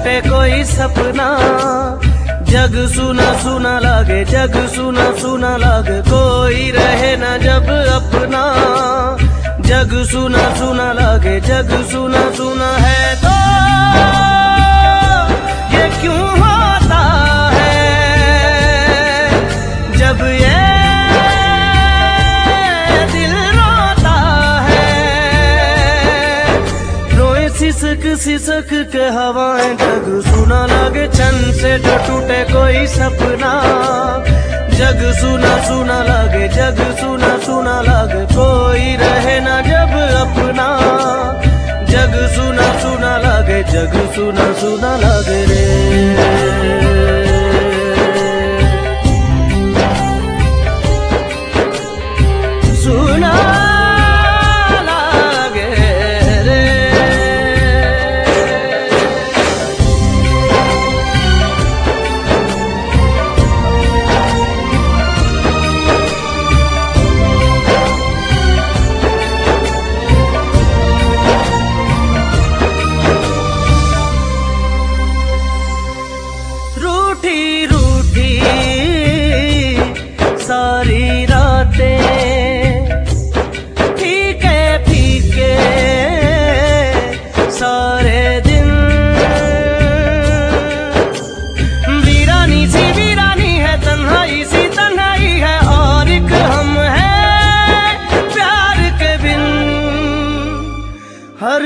टूटे कोई सपना। जग सुना सुना लागे, जग सुना सुना लागे, कोई रहे ना जब अपना। जग सुना सुना लागे, जग सुना सुना है तो ये क्यों होता है? जब ये दिल रोता है, रोए सिसक सिसक के हवाएँ जग चन से जो टूटे कोई सपना। जग सुना सुना लगे, जग सुना सुना लगे, कोई रहे ना जब अपना। जग सुना सुना लगे, जग सुना सुना लगे रे।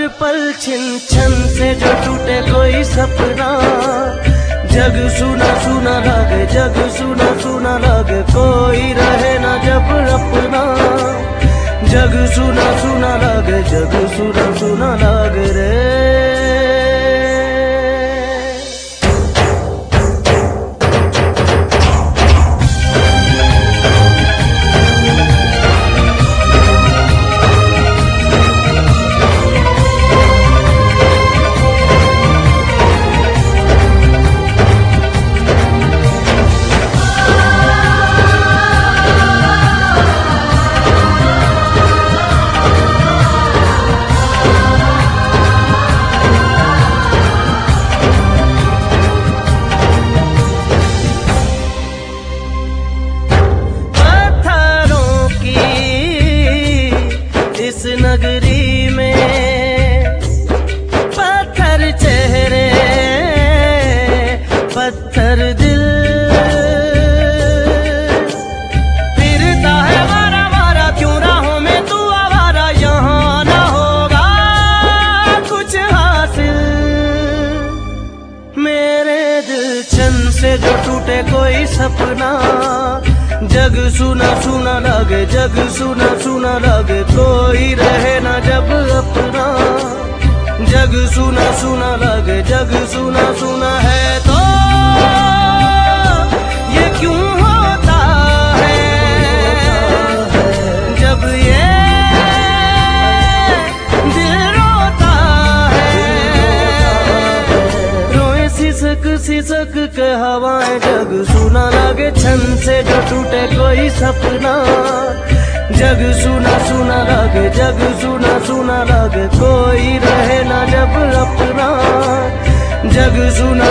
पल छिन छन से जो टूटे कोई सपना। जग सुना सुना लगे, जग सुना सुना लगे, कोई रहे ना जब अपना। जग सुना सुना लगे, जग सुना सुना लगे। दिल। है क्यों राहों में तू आवारा? यहाँ होगा कुछ हासिल। मेरे दिल छन से जो टूटे कोई सपना। जग सुना सुना लगे, जग सुना सुना लगे, कोई रहे ना जब अपना। जग सुना सुना लगे, जग सुना सुना है तो सिसक के हवाएँ जग सुना लगे, छन से जो टूटे कोई सपना। जग सुना सुना लगे, जग सुना सुना लगे, कोई रहे ना जब अपना। जग सुना